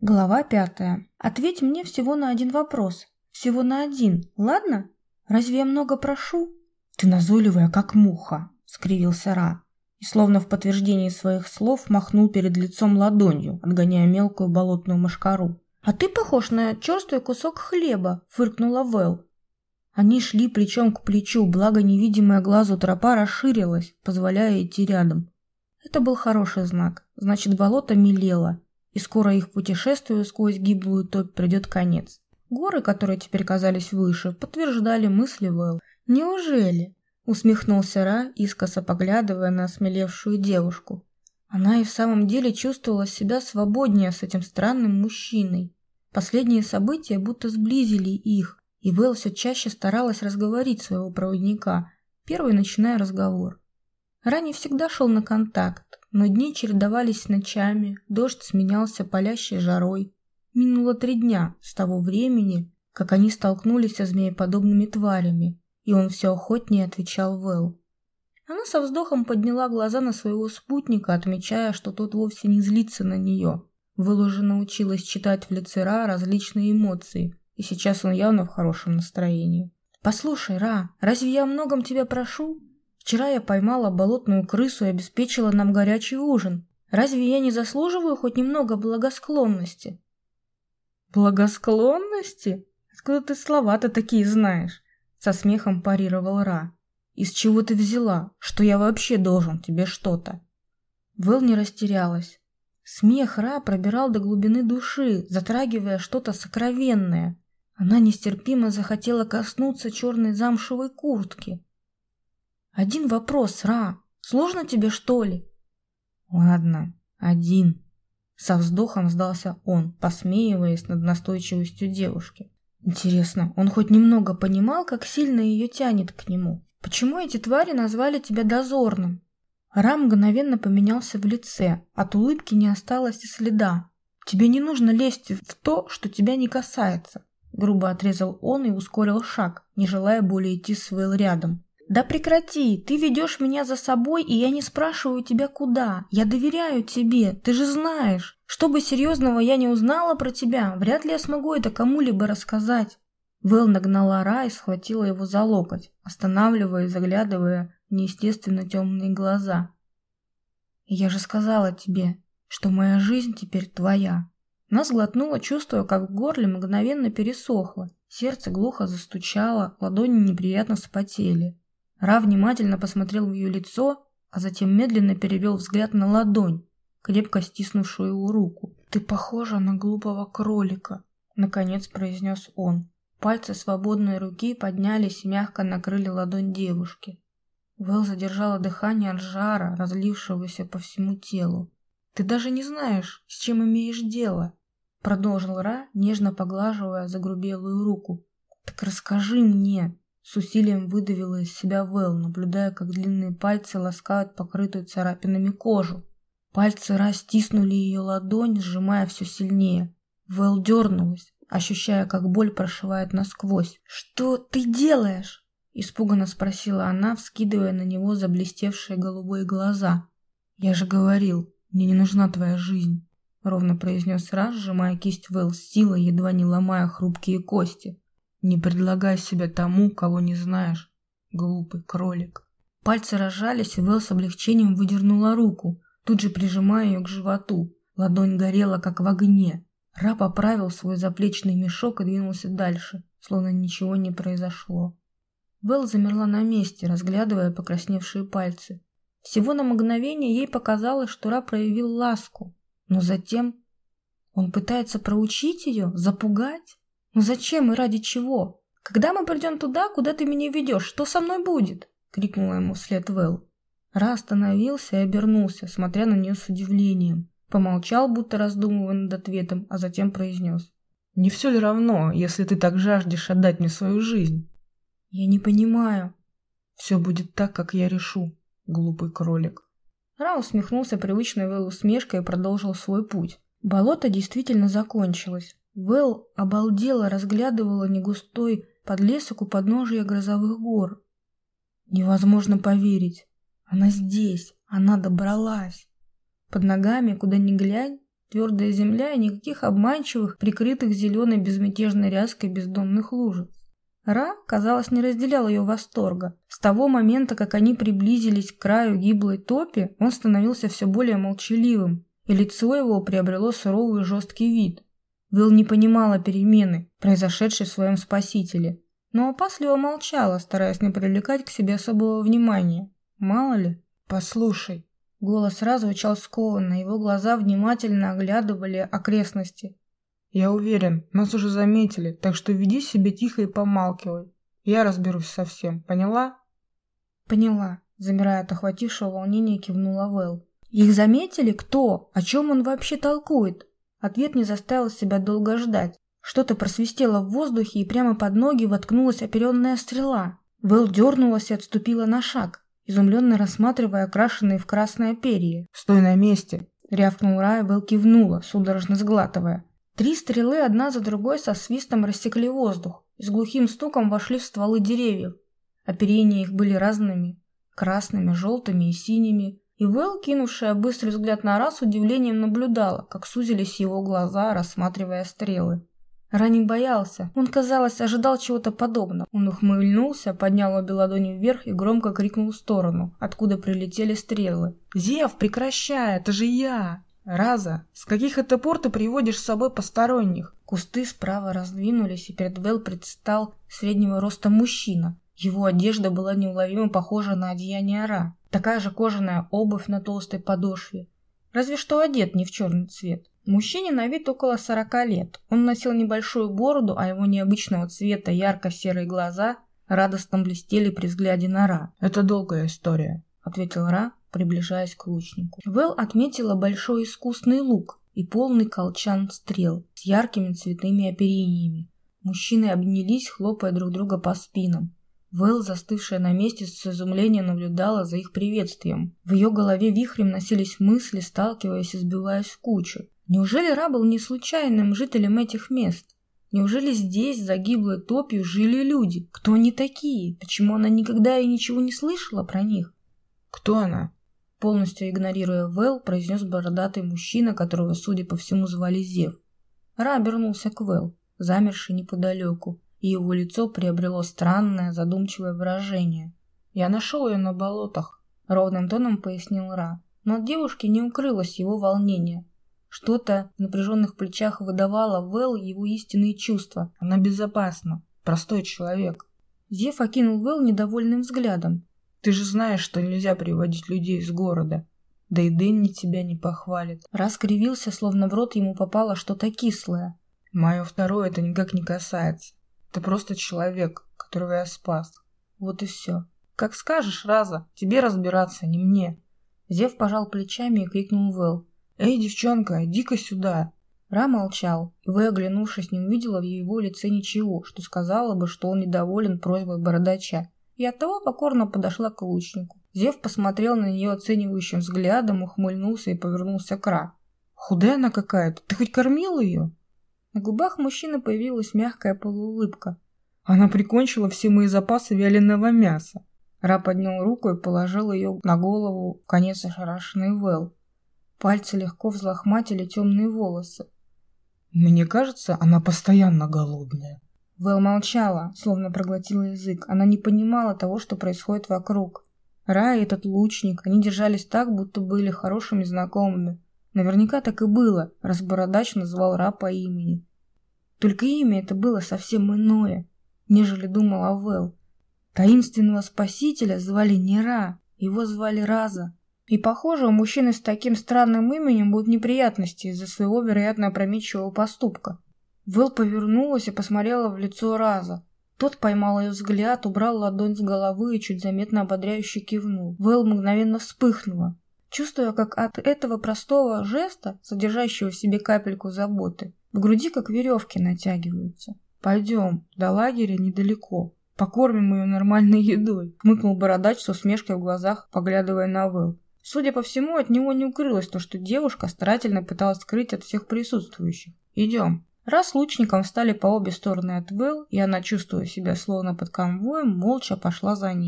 Глава пятая. Ответь мне всего на один вопрос. Всего на один, ладно? Разве я много прошу? Ты назойливая, как муха, скривился Ра. И словно в подтверждении своих слов махнул перед лицом ладонью, отгоняя мелкую болотную мошкару. «А ты похож на черствый кусок хлеба», — фыркнула Вэл. Они шли плечом к плечу, благо невидимая глазу тропа расширилась, позволяя идти рядом. Это был хороший знак, значит болото мелело, и скоро их путешествию сквозь гиблую топь придет конец. Горы, которые теперь казались выше, подтверждали мысли Вэл. «Неужели?» — усмехнулся Ра, искоса поглядывая на осмелевшую девушку. Она и в самом деле чувствовала себя свободнее с этим странным мужчиной. Последние события будто сблизили их, и Вэл все чаще старалась разговорить своего проводника, первый начиная разговор. Ранее всегда шел на контакт, но дни чередовались с ночами, дождь сменялся палящей жарой. Минуло три дня с того времени, как они столкнулись со змееподобными тварями, и он все охотнее отвечал Вэл. Она со вздохом подняла глаза на своего спутника, отмечая, что тот вовсе не злится на нее. Вэл уже научилась читать в лице Ра различные эмоции, и сейчас он явно в хорошем настроении. «Послушай, Ра, разве я о многом тебя прошу? Вчера я поймала болотную крысу и обеспечила нам горячий ужин. Разве я не заслуживаю хоть немного благосклонности?» «Благосклонности? Откуда ты слова-то такие знаешь?» Со смехом парировал Ра. Из чего ты взяла, что я вообще должен тебе что-то? Вэл не растерялась. Смех Ра пробирал до глубины души, затрагивая что-то сокровенное. Она нестерпимо захотела коснуться черной замшевой куртки. «Один вопрос, Ра. Сложно тебе, что ли?» «Ладно, один». Со вздохом сдался он, посмеиваясь над настойчивостью девушки. Интересно, он хоть немного понимал, как сильно ее тянет к нему? Почему эти твари назвали тебя дозорным? Рам мгновенно поменялся в лице, от улыбки не осталось и следа. Тебе не нужно лезть в то, что тебя не касается, грубо отрезал он и ускорил шаг, не желая более идти с Вэл рядом. Да прекрати, ты ведешь меня за собой, и я не спрашиваю тебя куда. Я доверяю тебе, ты же знаешь. Что бы серьезного я не узнала про тебя, вряд ли я смогу это кому-либо рассказать. Вэл нагнала Ра и схватила его за локоть, останавливая и заглядывая в неестественно темные глаза. «Я же сказала тебе, что моя жизнь теперь твоя». Нас глотнуло, чувствуя, как в горле мгновенно пересохло. Сердце глухо застучало, ладони неприятно вспотели. Ра внимательно посмотрел в ее лицо, а затем медленно перевел взгляд на ладонь, крепко стиснувшую его руку. «Ты похожа на глупого кролика», — наконец произнес он. Пальцы свободной руки поднялись и мягко накрыли ладонь девушки. Вэл задержала дыхание от жара, разлившегося по всему телу. «Ты даже не знаешь, с чем имеешь дело», — продолжил Ра, нежно поглаживая загрубелую руку. «Так расскажи мне», — с усилием выдавила из себя Вэл, наблюдая, как длинные пальцы ласкают покрытую царапинами кожу. Пальцы Ра стиснули ее ладонь, сжимая все сильнее. Вэл дернулась, ощущая, как боль прошивает насквозь. «Что ты делаешь?» – испуганно спросила она, вскидывая на него заблестевшие голубые глаза. «Я же говорил, мне не нужна твоя жизнь», – ровно произнес Раз, сжимая кисть Вэл с силой, едва не ломая хрупкие кости. «Не предлагай себя тому, кого не знаешь, глупый кролик». Пальцы разжались, и Вэл с облегчением выдернула руку, тут же прижимая ее к животу. Ладонь горела, как в огне, Ра поправил свой заплечный мешок и двинулся дальше, словно ничего не произошло. Вэл замерла на месте, разглядывая покрасневшие пальцы. Всего на мгновение ей показалось, что Ра проявил ласку, но затем он пытается проучить ее, запугать? Но зачем и ради чего? Когда мы придем туда, куда ты меня ведешь, что со мной будет? крикнула ему вслед Вэл. Ра остановился и обернулся, смотря на нее с удивлением. Помолчал, будто раздумывая над ответом, а затем произнес. «Не все ли равно, если ты так жаждешь отдать мне свою жизнь?» «Я не понимаю». «Все будет так, как я решу, глупый кролик». Ра усмехнулся привычной Вэл усмешкой и продолжил свой путь. Болото действительно закончилось. Вэл обалдела, разглядывала негустой подлесок у подножия грозовых гор. Невозможно поверить. Она здесь, она добралась. Под ногами, куда ни глянь, твердая земля и никаких обманчивых, прикрытых зеленой безмятежной ряской бездонных лужиц. Ра, казалось, не разделял ее восторга. С того момента, как они приблизились к краю гиблой топи, он становился все более молчаливым, и лицо его приобрело суровый жесткий вид. Вилл не понимала перемены, произошедшей в своем спасителе, но опасливо молчала, стараясь не привлекать к себе особого внимания. Мало ли. «Послушай». Голос сразу звучал скованно, его глаза внимательно оглядывали окрестности. «Я уверен, нас уже заметили, так что веди себя тихо и помалкивай. Я разберусь со всем, поняла?» «Поняла», — замирая от охватившего волнения, кивнула Вэл. «Их заметили? Кто? О чем он вообще толкует?» Ответ не заставил себя долго ждать. Что-то просвистело в воздухе, и прямо под ноги воткнулась оперенная стрела. Вэл дернулась и отступила на шаг, изумленно рассматривая окрашенные в красное перья. «Стой на месте!» — рявкнул Рай, Вэл кивнула, судорожно сглатывая. Три стрелы одна за другой со свистом рассекли воздух и с глухим стуком вошли в стволы деревьев. Оперения их были разными — красными, желтыми и синими, и Вэл, кинувшая быстрый взгляд на раз, удивлением наблюдала, как сузились его глаза, рассматривая стрелы. Рани боялся. Он, казалось, ожидал чего-то подобного. Он ухмыльнулся, поднял обе ладони вверх и громко крикнул в сторону, откуда прилетели стрелы. «Зев, прекращай, это же я!» «Раза, с каких это пор ты приводишь с собой посторонних?» Кусты справа раздвинулись, и перед Вэл предстал среднего роста мужчина. Его одежда была неуловимо похожа на одеяние Ра. Такая же кожаная обувь на толстой подошве. Разве что одет не в черный цвет. Мужчине на вид около сорока лет. Он носил небольшую бороду, а его необычного цвета ярко-серые глаза радостно блестели при взгляде на Ра. «Это долгая история», — ответил Ра, приближаясь к лучнику. Вэл отметила большой искусный лук и полный колчан стрел с яркими цветными оперениями. Мужчины обнялись, хлопая друг друга по спинам. Вэл, застывшая на месте, с изумлением наблюдала за их приветствием. В ее голове вихрем носились мысли, сталкиваясь и сбиваясь в кучу. Неужели Ра был не случайным жителем этих мест? Неужели здесь, за гиблой топью, жили люди? Кто они такие? Почему она никогда и ничего не слышала про них? «Кто она?» Полностью игнорируя Вэл, произнес бородатый мужчина, которого, судя по всему, звали Зев. Ра обернулся к Вэл, замерший неподалеку и его лицо приобрело странное задумчивое выражение. «Я нашел ее на болотах», — ровным тоном пояснил Ра. Но от девушки не укрылось его волнение. Что-то в напряженных плечах выдавало Вэл его истинные чувства. Она безопасна. Простой человек. Зев окинул Вэл недовольным взглядом. «Ты же знаешь, что нельзя приводить людей из города. Да и Дэнни тебя не похвалит». Раскривился, словно в рот ему попало что-то кислое. «Мое второе это никак не касается. Ты просто человек, которого я спас. Вот и все. Как скажешь, Раза, тебе разбираться, не мне. Зев пожал плечами и крикнул Вэл. «Эй, девчонка, иди-ка сюда!» Ра молчал, и Вэ, оглянувшись, не увидела в его лице ничего, что сказала бы, что он недоволен просьбой бородача, и оттого покорно подошла к лучнику. Зев посмотрел на нее оценивающим взглядом, ухмыльнулся и повернулся к Ра. «Худая она какая-то, ты хоть кормил ее?» На губах мужчины появилась мягкая полуулыбка. Она прикончила все мои запасы вяленого мяса. Ра поднял руку и положил ее на голову конец ошарашенный Вэл. Пальцы легко взлохматили темные волосы. «Мне кажется, она постоянно голодная». Вэл молчала, словно проглотила язык. Она не понимала того, что происходит вокруг. Ра и этот лучник, они держались так, будто были хорошими знакомыми. Наверняка так и было, раз бородач назвал Ра по имени. Только имя это было совсем иное, нежели думала Вэл. Таинственного спасителя звали не Ра, его звали Раза. И, похоже, у мужчины с таким странным именем будут неприятности из-за своего, вероятно, опрометчивого поступка. Вэл повернулась и посмотрела в лицо Раза. Тот поймал ее взгляд, убрал ладонь с головы и чуть заметно ободряюще кивнул. Вэл мгновенно вспыхнула, чувствуя, как от этого простого жеста, содержащего в себе капельку заботы, в груди как веревки натягиваются. «Пойдем, до лагеря недалеко. Покормим ее нормальной едой», — хмыкнул бородач с усмешкой в глазах, поглядывая на Вэл. Судя по всему, от него не укрылось то, что девушка старательно пыталась скрыть от всех присутствующих. «Идем». Раз лучником встали по обе стороны от Вэл, и она, чувствуя себя словно под конвоем, молча пошла за ней.